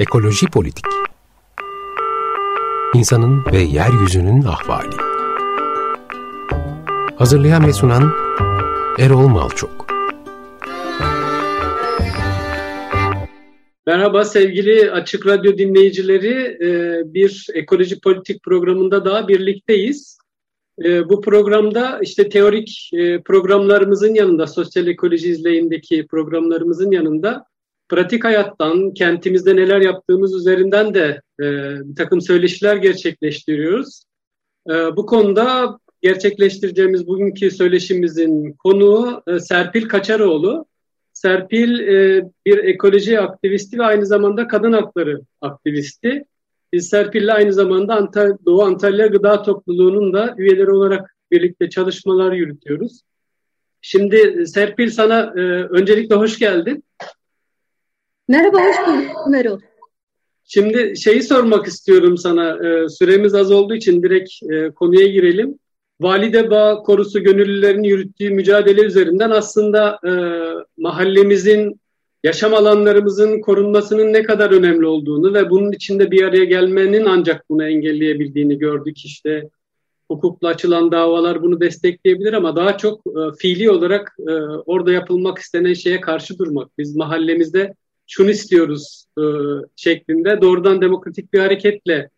Ekoloji Politik İnsanın ve Yeryüzünün Ahvali Hazırlayan ve sunan Erol Malçok Merhaba sevgili Açık Radyo dinleyicileri. Ee, bir ekoloji politik programında daha birlikteyiz. Ee, bu programda işte teorik e, programlarımızın yanında, sosyal ekoloji izleyindeki programlarımızın yanında pratik hayattan, kentimizde neler yaptığımız üzerinden de e, bir takım söyleşiler gerçekleştiriyoruz. E, bu konuda gerçekleştireceğimiz bugünkü söyleşimizin konuğu e, Serpil Kaçaroğlu. Serpil e, bir ekoloji aktivisti ve aynı zamanda kadın hakları aktivisti. Biz Serpil'le aynı zamanda Antal Doğu Antalya Gıda Topluluğu'nun da üyeleri olarak birlikte çalışmalar yürütüyoruz. Şimdi Serpil sana e, öncelikle hoş geldin. Merhaba, hoş bulduk Erol. Şimdi şeyi sormak istiyorum sana. E, süremiz az olduğu için direkt e, konuya girelim. Valide Bağ Korusu gönüllülerin yürüttüğü mücadele üzerinden aslında e, mahallemizin, yaşam alanlarımızın korunmasının ne kadar önemli olduğunu ve bunun içinde bir araya gelmenin ancak bunu engelleyebildiğini gördük. İşte hukukla açılan davalar bunu destekleyebilir ama daha çok e, fiili olarak orada yapılmak istenen şeye karşı durmak. Biz mahallemizde şunu istiyoruz e, şeklinde doğrudan demokratik bir hareketle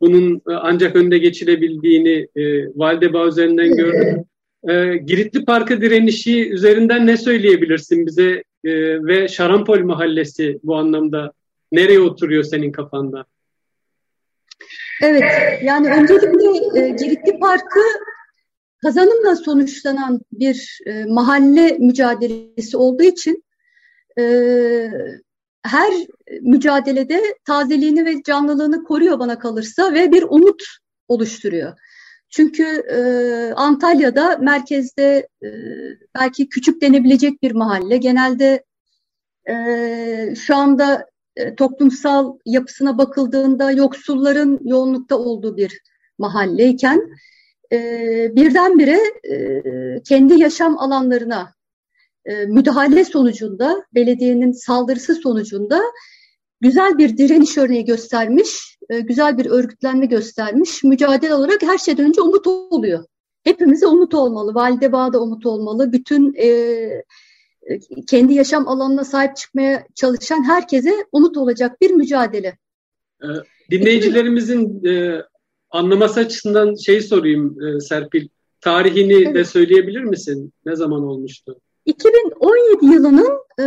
bunun e, ancak önde geçirebildiğini e, Valdebağ üzerinden gördük. E, Giritli Parkı direnişi üzerinden ne söyleyebilirsin bize e, ve Şarampol Mahallesi bu anlamda nereye oturuyor senin kafanda? Evet, yani öncelikle e, Giritli Parkı kazanımla sonuçlanan bir e, mahalle mücadelesi olduğu için e, her mücadelede tazeliğini ve canlılığını koruyor bana kalırsa ve bir umut oluşturuyor. Çünkü e, Antalya'da merkezde e, belki küçük denebilecek bir mahalle. Genelde e, şu anda e, toplumsal yapısına bakıldığında yoksulların yoğunlukta olduğu bir mahalleyken e, birdenbire e, kendi yaşam alanlarına e, müdahale sonucunda, belediyenin saldırısı sonucunda güzel bir direniş örneği göstermiş, e, güzel bir örgütlenme göstermiş. Mücadele olarak her şeyden önce umut oluyor. Hepimize umut olmalı, Valide Bağ'da umut olmalı. Bütün e, kendi yaşam alanına sahip çıkmaya çalışan herkese umut olacak bir mücadele. E, dinleyicilerimizin e, anlaması açısından şey sorayım e, Serpil. Tarihini evet. de söyleyebilir misin? Ne zaman olmuştu? 2017 yılının e,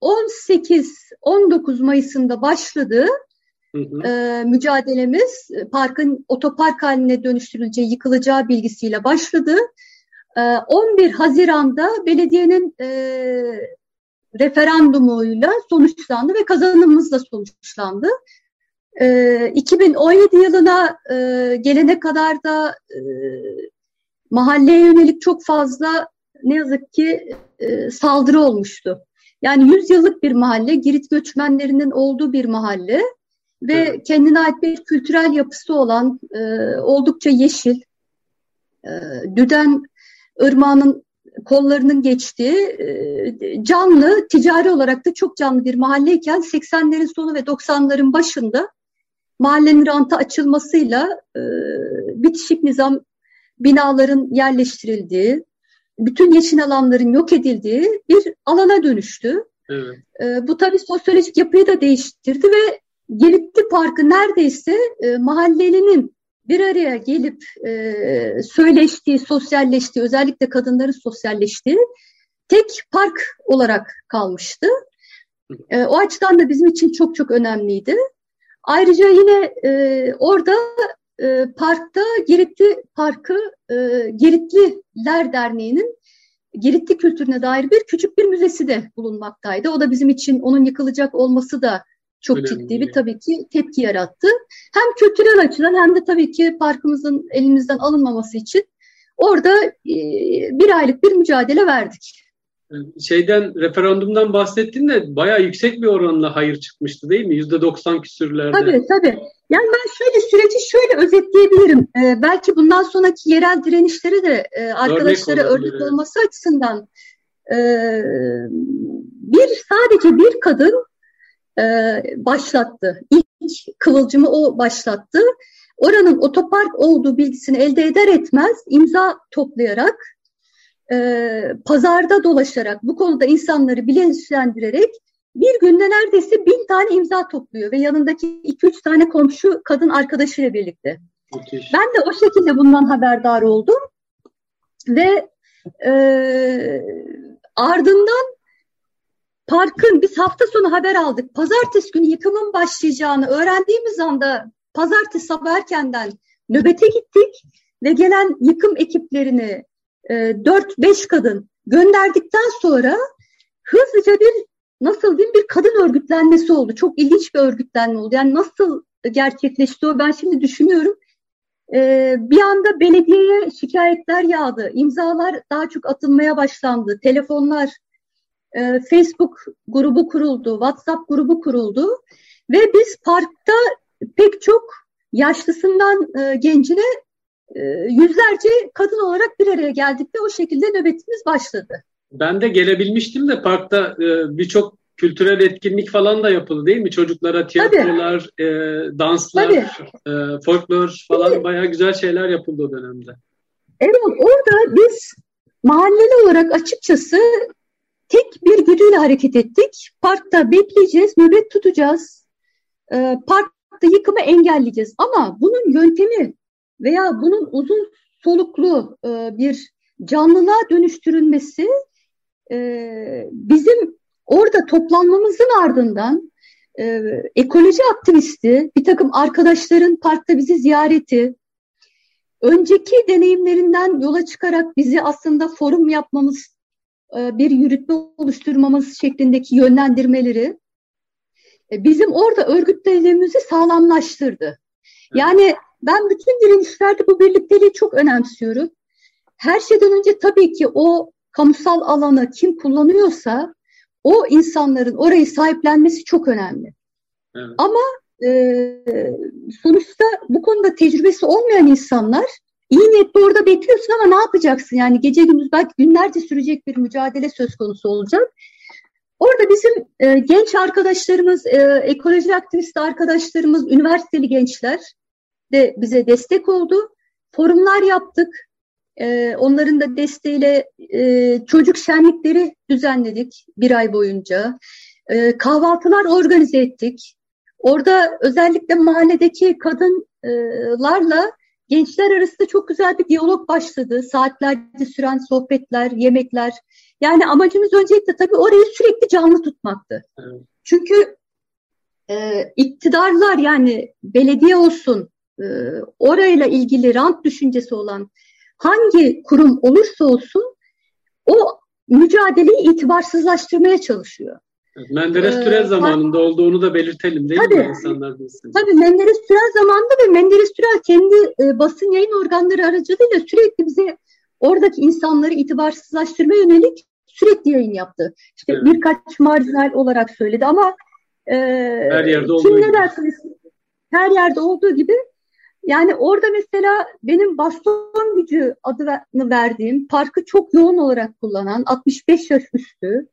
18-19 Mayıs'ında başladığı hı hı. E, mücadelemiz parkın otopark haline dönüştürüleceği, yıkılacağı bilgisiyle başladı. E, 11 Haziran'da belediyenin e, referandumuyla sonuçlandı ve kazanımımızla sonuçlandı. E, 2017 yılına e, gelene kadar da e, mahalleye yönelik çok fazla ne yazık ki e, saldırı olmuştu. Yani 100 yıllık bir mahalle, Girit göçmenlerinin olduğu bir mahalle ve evet. kendine ait bir kültürel yapısı olan e, oldukça yeşil, e, Düden Irmağı'nın kollarının geçtiği e, canlı, ticari olarak da çok canlı bir mahalleyken 80'lerin sonu ve 90'ların başında mahallenin ranta açılmasıyla e, bitişik nizam binaların yerleştirildiği, bütün yeşil alanların yok edildiği bir alana dönüştü. Evet. E, bu tabii sosyolojik yapıyı da değiştirdi ve Gelipli Parkı neredeyse e, mahallelinin bir araya gelip e, söyleştiği, sosyalleştiği, özellikle kadınların sosyalleştiği tek park olarak kalmıştı. E, o açıdan da bizim için çok çok önemliydi. Ayrıca yine e, orada e, parkta Giritli Parkı e, Giritliler Derneği'nin Giritli kültürüne dair bir küçük bir müzesi de bulunmaktaydı. O da bizim için onun yıkılacak olması da çok Önemli. ciddi bir tabii ki tepki yarattı. Hem kültürel açıdan hem de tabii ki parkımızın elimizden alınmaması için orada e, bir aylık bir mücadele verdik şeyden referandumdan bahsettin de bayağı yüksek bir oranla hayır çıkmıştı değil mi? Yüzde doksan küsürlerde. Tabii tabii. Yani ben şöyle süreci şöyle özetleyebilirim. Ee, belki bundan sonraki yerel direnişleri de e, arkadaşlara örnek, örnek olması açısından e, bir sadece bir kadın e, başlattı. İlk kıvılcımı o başlattı. Oranın otopark olduğu bilgisini elde eder etmez imza toplayarak, e, pazarda dolaşarak, bu konuda insanları bilinçlendirerek bir günde neredeyse bin tane imza topluyor ve yanındaki iki üç tane komşu kadın arkadaşıyla birlikte. Müthiş. Ben de o şekilde bundan haberdar oldum ve e, ardından parkın biz hafta sonu haber aldık. Pazartesi günü yıkımın başlayacağını öğrendiğimiz anda pazartesi sabah erkenden nöbete gittik ve gelen yıkım ekiplerini e, 4-5 kadın gönderdikten sonra hızlıca bir nasıl diyeyim bir kadın örgütlenmesi oldu. Çok ilginç bir örgütlenme oldu. Yani nasıl gerçekleşti o ben şimdi düşünüyorum. Ee, bir anda belediyeye şikayetler yağdı. imzalar daha çok atılmaya başlandı. Telefonlar, e, Facebook grubu kuruldu, WhatsApp grubu kuruldu. Ve biz parkta pek çok yaşlısından e, gencine e, yüzlerce kadın olarak bir araya geldik ve o şekilde nöbetimiz başladı. Ben de gelebilmiştim de parkta e, birçok kültürel etkinlik falan da yapıldı değil mi? Çocuklara tiyatrolar, e, danslar, e, folklor falan Tabii. bayağı güzel şeyler yapıldı o dönemde. Evet orada biz mahalleli olarak açıkçası tek bir güdüyle hareket ettik. Parkta bekleyeceğiz, nöbet tutacağız. E, parkta yıkımı engelleyeceğiz. Ama bunun yöntemi veya bunun uzun soluklu e, bir canlılığa dönüştürülmesi bizim orada toplanmamızın ardından e, ekoloji aktivisti, bir takım arkadaşların parkta bizi ziyareti, önceki deneyimlerinden yola çıkarak bizi aslında forum yapmamız, e, bir yürütme oluşturmamız şeklindeki yönlendirmeleri e, bizim orada örgütlenmemizi sağlamlaştırdı. Yani ben bütün direnişlerde bu birlikteliği çok önemsiyorum. Her şeyden önce tabii ki o kamusal alanı kim kullanıyorsa o insanların orayı sahiplenmesi çok önemli. Evet. Ama e, sonuçta bu konuda tecrübesi olmayan insanlar iyi niyetli orada bekliyorsun ama ne yapacaksın? Yani gece gündüz belki günlerce sürecek bir mücadele söz konusu olacak. Orada bizim e, genç arkadaşlarımız, e, ekoloji aktivist arkadaşlarımız, üniversiteli gençler de bize destek oldu. Forumlar yaptık. E, onların da desteğiyle e, çocuk şenlikleri düzenledik bir ay boyunca. E, kahvaltılar organize ettik. Orada özellikle mahalledeki kadınlarla gençler arasında çok güzel bir diyalog başladı. Saatlerce süren sohbetler, yemekler. Yani amacımız öncelikle tabii orayı sürekli canlı tutmaktı. Evet. Çünkü e, iktidarlar yani belediye olsun, e, orayla ilgili rant düşüncesi olan hangi kurum olursa olsun o mücadeleyi itibarsızlaştırmaya çalışıyor. Menderes ee, Türel zamanında ee, olduğunu da belirtelim değil tabii, mi insanlar bilsin? Tabii Menderes Türel zamanında ve Menderes Türel kendi e, basın yayın organları aracılığıyla sürekli bize oradaki insanları itibarsızlaştırma yönelik sürekli yayın yaptı. İşte evet. birkaç marjinal olarak söyledi ama e, her yerde kim ne dersiniz her yerde olduğu gibi yani orada mesela benim baston gücü adını verdiğim parkı çok yoğun olarak kullanan 65 yaş üstü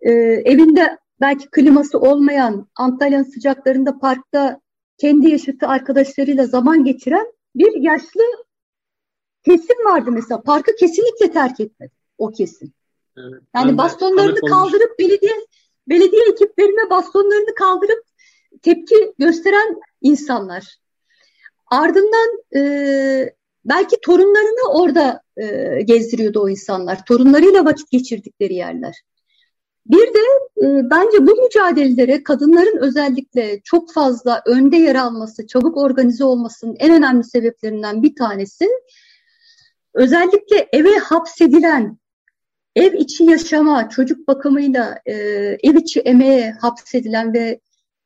e, evinde belki kliması olmayan Antalya'nın sıcaklarında parkta kendi yaşıtı arkadaşlarıyla zaman geçiren bir yaşlı kesim vardı mesela. Parkı kesinlikle terk etmedi o kesim. Evet, yani bastonlarını kaldırıp belediye belediye ekiplerine bastonlarını kaldırıp tepki gösteren insanlar. Ardından e, belki torunlarını orada e, gezdiriyordu o insanlar. Torunlarıyla vakit geçirdikleri yerler. Bir de e, bence bu mücadelelere kadınların özellikle çok fazla önde yer alması, çabuk organize olmasının en önemli sebeplerinden bir tanesi özellikle eve hapsedilen, ev içi yaşama, çocuk bakımıyla e, ev içi emeğe hapsedilen ve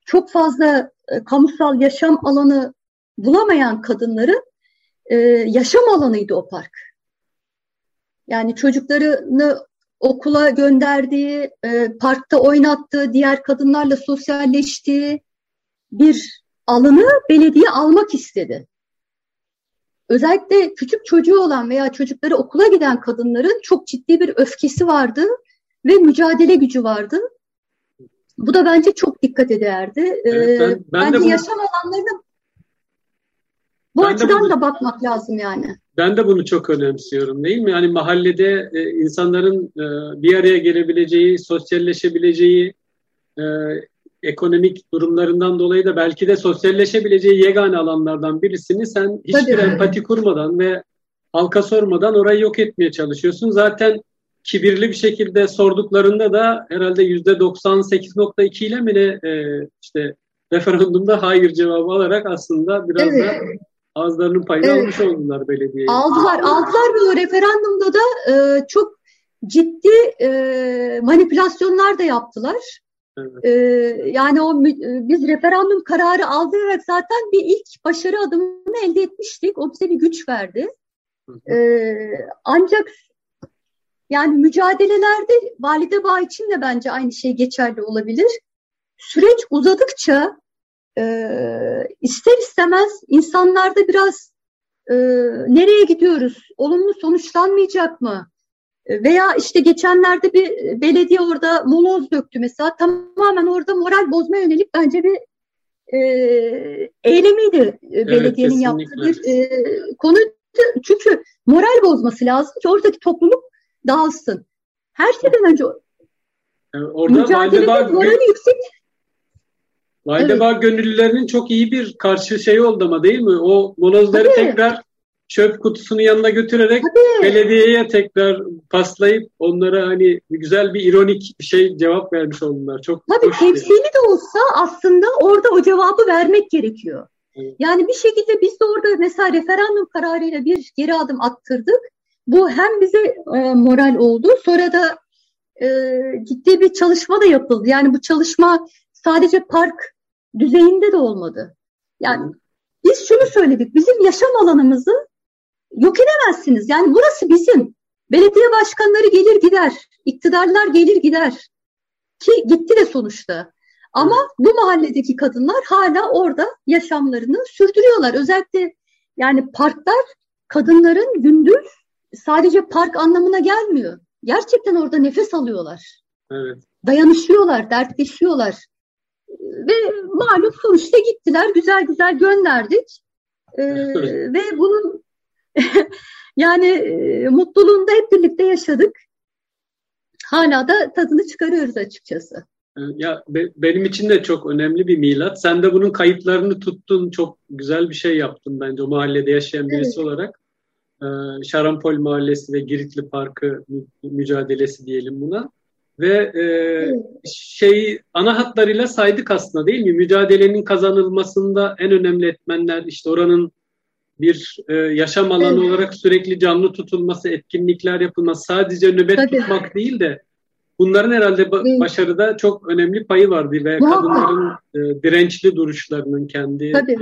çok fazla e, kamusal yaşam alanı bulamayan kadınların e, yaşam alanıydı o park. Yani çocuklarını okula gönderdiği, e, parkta oynattığı, diğer kadınlarla sosyalleştiği bir alanı belediye almak istedi. Özellikle küçük çocuğu olan veya çocukları okula giden kadınların çok ciddi bir öfkesi vardı ve mücadele gücü vardı. Bu da bence çok dikkat ederdi. Evet, ben, ben bence de bu, yaşam alanlarına bu açıdan bunu, da bakmak lazım yani. Ben de bunu çok önemsiyorum değil mi? Yani mahallede e, insanların e, bir araya gelebileceği, sosyalleşebileceği, e, ekonomik durumlarından dolayı da belki de sosyalleşebileceği yegane alanlardan birisini sen hiçbir Tabii. empati kurmadan ve halka sormadan orayı yok etmeye çalışıyorsun. Zaten kibirli bir şekilde sorduklarında da herhalde yüzde 98.2 ile mi ne e, işte referandumda hayır cevabı alarak aslında biraz evet. da ağızlarının payını evet. almış oldular belediye. Aldılar, aldılar ve o referandumda da e, çok ciddi e, manipülasyonlar da yaptılar. Evet. E, yani o biz referandum kararı aldırarak zaten bir ilk başarı adımını elde etmiştik. O bize bir güç verdi. E, ancak yani mücadelelerde valide bağ için de bence aynı şey geçerli olabilir. Süreç uzadıkça e, ister istemez insanlarda biraz e, nereye gidiyoruz, olumlu sonuçlanmayacak mı? E, veya işte geçenlerde bir belediye orada moloz döktü mesela tamamen orada moral bozma yönelik bence bir e, eylemiydi evet, belediyenin yaptığı bir e, konu. Çünkü moral bozması lazım ki oradaki topluluk dağılsın. Her şeyden önce yani orada mücadelede morali yüksek Validebağ evet. gönüllülerinin çok iyi bir karşı şey oldu ama değil mi? O molozları Tabii. tekrar çöp kutusunun yanına götürerek Tabii. belediyeye tekrar paslayıp onlara hani güzel bir ironik bir şey cevap vermiş oldular. Çok Tabii temsili de olsa aslında orada o cevabı vermek gerekiyor. Evet. Yani bir şekilde biz de orada mesela referandum kararıyla bir geri adım attırdık. Bu hem bize e, moral oldu sonra da e, ciddi bir çalışma da yapıldı. Yani bu çalışma sadece park düzeyinde de olmadı. Yani biz şunu söyledik, bizim yaşam alanımızı yok edemezsiniz. Yani burası bizim. Belediye başkanları gelir gider, iktidarlar gelir gider. Ki gitti de sonuçta. Ama bu mahalledeki kadınlar hala orada yaşamlarını sürdürüyorlar. Özellikle yani parklar kadınların gündüz sadece park anlamına gelmiyor. Gerçekten orada nefes alıyorlar. Evet. Dayanışıyorlar, dertleşiyorlar. Ve malum sonuçta gittiler, güzel güzel gönderdik. Ee, ve bunun yani e, mutluluğunda hep birlikte yaşadık. Hala da tadını çıkarıyoruz açıkçası. Ya be, benim için de çok önemli bir milat. Sen de bunun kayıtlarını tuttun. Çok güzel bir şey yaptın bence o mahallede yaşayan birisi evet. olarak. Ee, Şarampol Mahallesi ve Giritli Parkı mücadelesi diyelim buna. Ve e, şey ana hatlarıyla saydık aslında değil mi? Mücadelenin kazanılmasında en önemli etmenler işte oranın bir e, yaşam alanı evet. olarak sürekli canlı tutulması, etkinlikler yapılması, sadece nöbet Tabii. tutmak değil de bunların herhalde ba- başarıda çok önemli payı vardı ve muhakkak. kadınların e, dirençli duruşlarının kendi Tabii,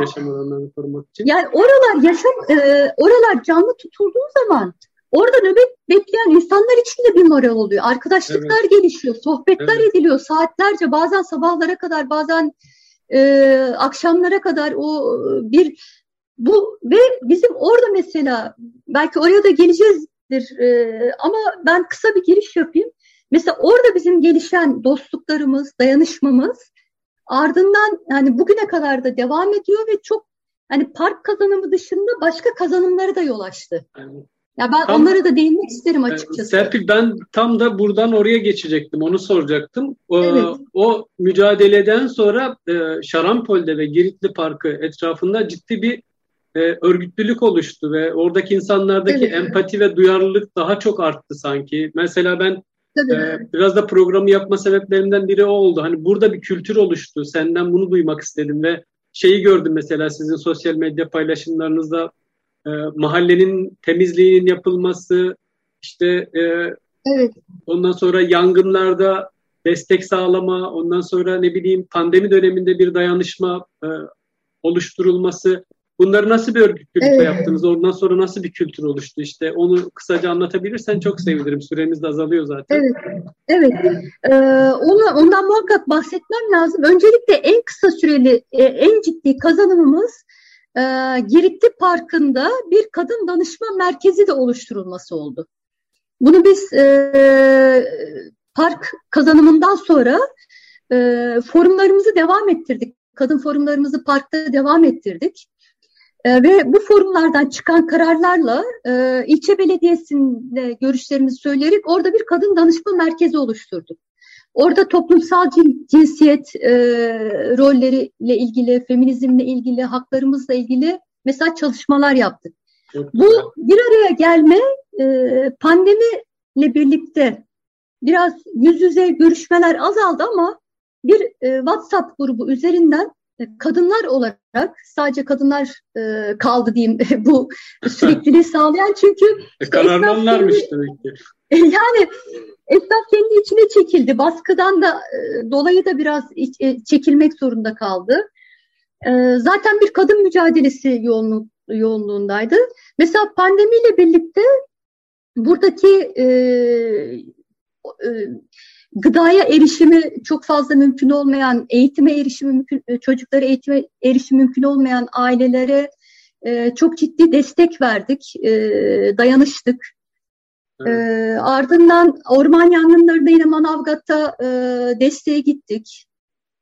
yaşam alanlarını korumak için. Yani oralar yaşam e, oralar canlı tutulduğu zaman Orada nöbet bekleyen insanlar için de bir moral oluyor. Arkadaşlıklar evet. gelişiyor, sohbetler evet. ediliyor saatlerce, bazen sabahlara kadar, bazen e, akşamlara kadar o bir bu ve bizim orada mesela belki oraya da geleceğizdir e, ama ben kısa bir giriş yapayım. Mesela orada bizim gelişen dostluklarımız, dayanışmamız ardından yani bugüne kadar da devam ediyor ve çok hani park kazanımı dışında başka kazanımları da yol açtı. Ya ben tam, onlara da değinmek isterim açıkçası. Serpil ben tam da buradan oraya geçecektim. Onu soracaktım. O, evet. o mücadeleden sonra e, Şarampol'de ve Giritli Parkı etrafında ciddi bir e, örgütlülük oluştu ve oradaki insanlardaki evet. empati ve duyarlılık daha çok arttı sanki. Mesela ben e, biraz da programı yapma sebeplerimden biri o oldu. Hani burada bir kültür oluştu. Senden bunu duymak istedim ve şeyi gördüm mesela sizin sosyal medya paylaşımlarınızda e, mahallenin temizliğinin yapılması, işte e, evet. ondan sonra yangınlarda destek sağlama, ondan sonra ne bileyim pandemi döneminde bir dayanışma e, oluşturulması. Bunları nasıl bir örgütlülükle evet. yaptınız? Ondan sonra nasıl bir kültür oluştu? İşte onu kısaca anlatabilirsen çok sevinirim. Süremiz de azalıyor zaten. Evet, evet. Ee, onu, ondan muhakkak bahsetmem lazım. Öncelikle en kısa süreli, e, en ciddi kazanımımız e, Giritli Parkı'nda bir kadın danışma merkezi de oluşturulması oldu. Bunu biz e, park kazanımından sonra e, forumlarımızı devam ettirdik. Kadın forumlarımızı parkta devam ettirdik. E, ve bu forumlardan çıkan kararlarla e, ilçe belediyesinde görüşlerimizi söyleyerek orada bir kadın danışma merkezi oluşturduk. Orada toplumsal cinsiyet e, rolleriyle ilgili, feminizmle ilgili, haklarımızla ilgili mesela çalışmalar yaptık. Bu bir araya gelme e, pandemiyle birlikte biraz yüz yüze görüşmeler azaldı ama bir e, WhatsApp grubu üzerinden kadınlar olarak sadece kadınlar e, kaldı diyeyim bu sürekliliği sağlayan çünkü e, kararlanlarmış demek ki. Yani esnaf kendi içine çekildi. Baskıdan da e, dolayı da biraz iç, e, çekilmek zorunda kaldı. E, zaten bir kadın mücadelesi yoğunluk, yoğunluğundaydı. Mesela pandemiyle birlikte buradaki e, e, gıdaya erişimi çok fazla mümkün olmayan, eğitime erişimi mümkün, e, çocuklara eğitime erişimi mümkün olmayan ailelere e, çok ciddi destek verdik, e, dayanıştık. E, ardından orman yangınlarında yine Manavgat'ta e, desteğe gittik.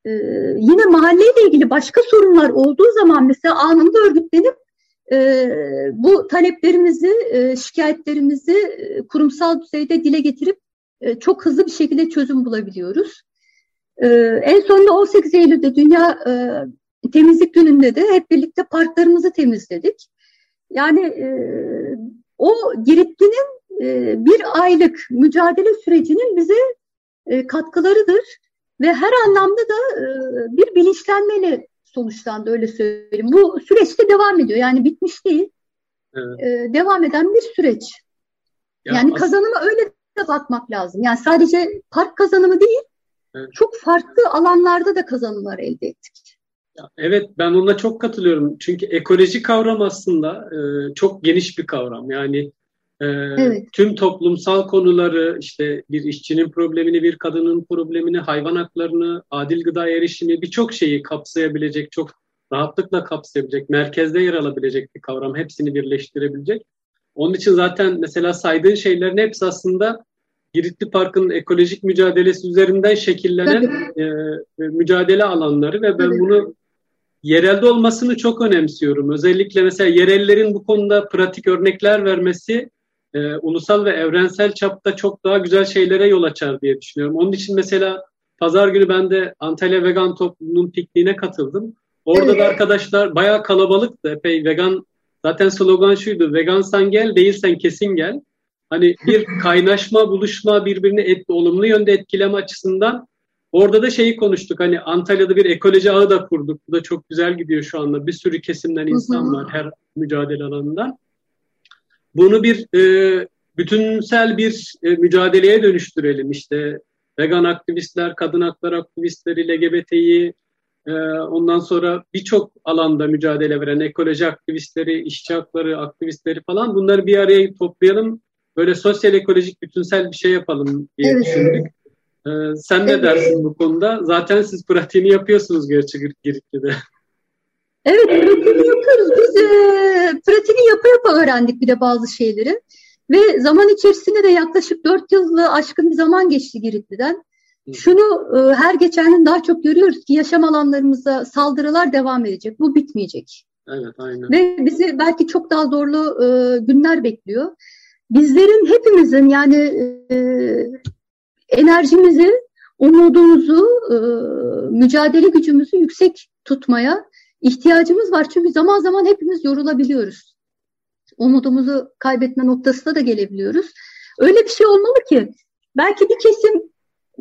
E, yine mahalleyle ilgili başka sorunlar olduğu zaman mesela anında örgütlenip e, bu taleplerimizi, e, şikayetlerimizi e, kurumsal düzeyde dile getirip e, çok hızlı bir şekilde çözüm bulabiliyoruz. E, en sonunda 18 Eylül'de Dünya e, Temizlik Günü'nde de hep birlikte parklarımızı temizledik. Yani e, o Giritli'nin e, bir aylık mücadele sürecinin bize e, katkılarıdır ve her anlamda da e, bir bilinçlenmeyle sonuçlandı öyle söyleyeyim. Bu süreçte devam ediyor yani bitmiş değil. Evet. E, devam eden bir süreç. Ya yani kazanıma öyle de bakmak lazım. Yani sadece park kazanımı değil, evet. çok farklı alanlarda da kazanımlar elde ettik. Evet ben ona çok katılıyorum. Çünkü ekoloji kavram aslında e, çok geniş bir kavram. Yani e, evet. tüm toplumsal konuları işte bir işçinin problemini, bir kadının problemini, hayvan haklarını, adil gıda erişimi birçok şeyi kapsayabilecek, çok rahatlıkla kapsayabilecek, merkezde yer alabilecek bir kavram. Hepsini birleştirebilecek. Onun için zaten mesela saydığın şeylerin hepsi aslında Giritli Park'ın ekolojik mücadelesi üzerinden şekillenen e, mücadele alanları ve ben Tabii. bunu yerelde olmasını çok önemsiyorum. Özellikle mesela yerellerin bu konuda pratik örnekler vermesi e, ulusal ve evrensel çapta çok daha güzel şeylere yol açar diye düşünüyorum. Onun için mesela pazar günü ben de Antalya Vegan Topluluğu'nun pikniğine katıldım. Orada evet. da arkadaşlar bayağı kalabalıktı. Epey vegan zaten slogan şuydu. Vegansan gel, değilsen kesin gel. Hani bir kaynaşma, buluşma, birbirini et, olumlu yönde etkileme açısından orada da şeyi konuştuk. Hani Antalya'da bir ekoloji ağı da kurduk. Bu da çok güzel gidiyor şu anda. Bir sürü kesimden insan var her mücadele alanından. Bunu bir e, bütünsel bir e, mücadeleye dönüştürelim. İşte vegan aktivistler, kadın hakları aktivistleri, LGBT'yi, e, ondan sonra birçok alanda mücadele veren ekoloji aktivistleri, işçi hakları aktivistleri falan bunları bir araya toplayalım böyle sosyal ekolojik bütünsel bir şey yapalım diye evet. düşündük. Ee, sen ne evet. dersin bu konuda? Zaten siz pratiğini yapıyorsunuz gerçi Giritli'de. Evet, pratiğini yapıyoruz. Biz e, pratiğini yapa yapa öğrendik bir de bazı şeyleri. Ve zaman içerisinde de yaklaşık dört yılı aşkın bir zaman geçti Giritli'den. Şunu e, her geçen gün daha çok görüyoruz ki yaşam alanlarımıza saldırılar devam edecek. Bu bitmeyecek. Evet, aynen. Ve bizi belki çok daha zorlu e, günler bekliyor bizlerin hepimizin yani e, enerjimizi, umudumuzu, e, mücadele gücümüzü yüksek tutmaya ihtiyacımız var. Çünkü zaman zaman hepimiz yorulabiliyoruz. Umudumuzu kaybetme noktasına da gelebiliyoruz. Öyle bir şey olmalı ki belki bir kesimin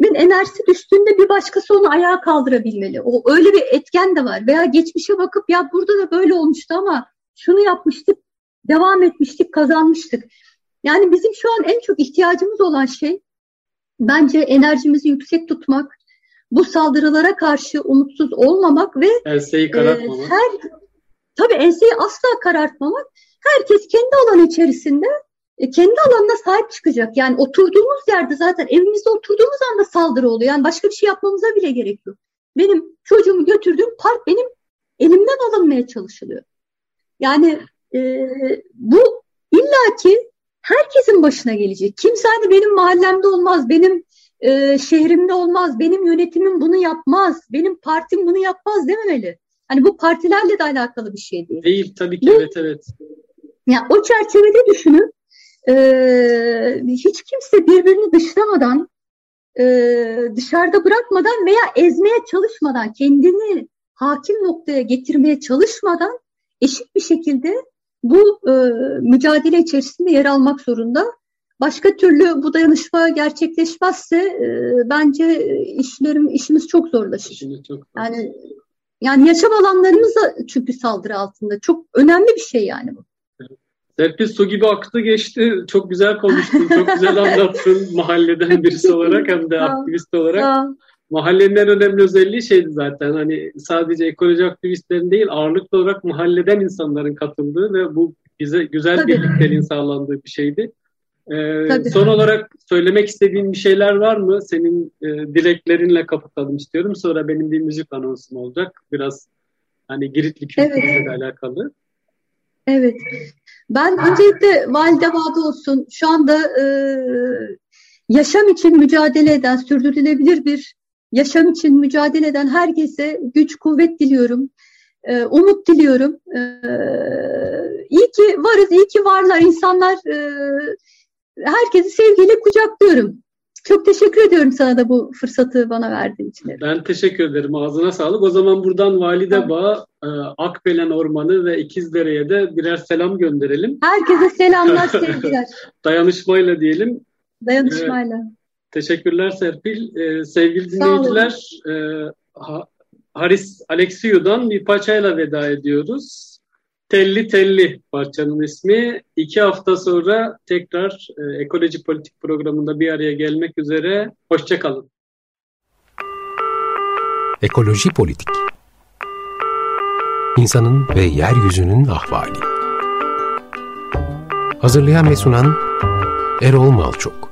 enerjisi düştüğünde bir başkası onu ayağa kaldırabilmeli. O öyle bir etken de var. Veya geçmişe bakıp ya burada da böyle olmuştu ama şunu yapmıştık, devam etmiştik, kazanmıştık. Yani bizim şu an en çok ihtiyacımız olan şey bence enerjimizi yüksek tutmak, bu saldırılara karşı umutsuz olmamak ve enseyi karartmamak. E, her tabii enseyi asla karartmamak. Herkes kendi alan içerisinde e, kendi alanına sahip çıkacak. Yani oturduğumuz yerde zaten evimizde oturduğumuz anda saldırı oluyor. Yani başka bir şey yapmamıza bile gerek yok. Benim çocuğumu götürdüğüm park benim elimden alınmaya çalışılıyor. Yani e, bu illaki herkesin başına gelecek. Kimse hani benim mahallemde olmaz, benim e, şehrimde olmaz, benim yönetimim bunu yapmaz, benim partim bunu yapmaz dememeli. Hani bu partilerle de alakalı bir şey değil. Değil tabii ki, bu, evet evet. Yani o çerçevede düşünün, e, hiç kimse birbirini dışlamadan, e, dışarıda bırakmadan veya ezmeye çalışmadan, kendini hakim noktaya getirmeye çalışmadan eşit bir şekilde bu e, mücadele içerisinde yer almak zorunda. Başka türlü bu dayanışma gerçekleşmezse e, bence işlerim işimiz çok zorlaşır. Çok yani yani yaşam alanlarımız da çünkü saldırı altında. Çok önemli bir şey yani bu. Serpil su gibi aktı geçti. Çok güzel konuştun, çok güzel anlattın mahalleden birisi olarak hem de aktivist olarak. Mahallenin en önemli özelliği şeydi zaten hani sadece ekoloji aktivistlerin değil ağırlıklı olarak mahalleden insanların katıldığı ve bu bize güzel Tabii. birlikteliğin sağlandığı bir şeydi. Ee, son olarak söylemek istediğin bir şeyler var mı? Senin e, dileklerinle kapatalım istiyorum. Sonra benim bir müzik anonsum olacak. Biraz hani Giritli kültürüyle evet. alakalı. Evet. Ben öncelikle Valide Vade olsun şu anda e, yaşam için mücadele eden, sürdürülebilir bir yaşam için mücadele eden herkese güç, kuvvet diliyorum. E, umut diliyorum. E, iyi ki varız, iyi ki varlar insanlar. E, herkesi sevgiyle kucaklıyorum. Çok teşekkür ediyorum sana da bu fırsatı bana verdiğin için. Ben teşekkür ederim. Ağzına sağlık. O zaman buradan Valide Bağ, e, Akbelen Ormanı ve İkizdere'ye de birer selam gönderelim. Herkese selamlar, sevgiler. Dayanışmayla diyelim. Dayanışmayla. Ee, teşekkürler Serpil. Ee, sevgili dinleyiciler, e, Haris Alexiou'dan bir paçayla veda ediyoruz. Telli Telli parçanın ismi. İki hafta sonra tekrar e, ekoloji politik programında bir araya gelmek üzere. Hoşçakalın. Ekoloji politik İnsanın ve yeryüzünün ahvali Hazırlayan ve sunan Erol Malçok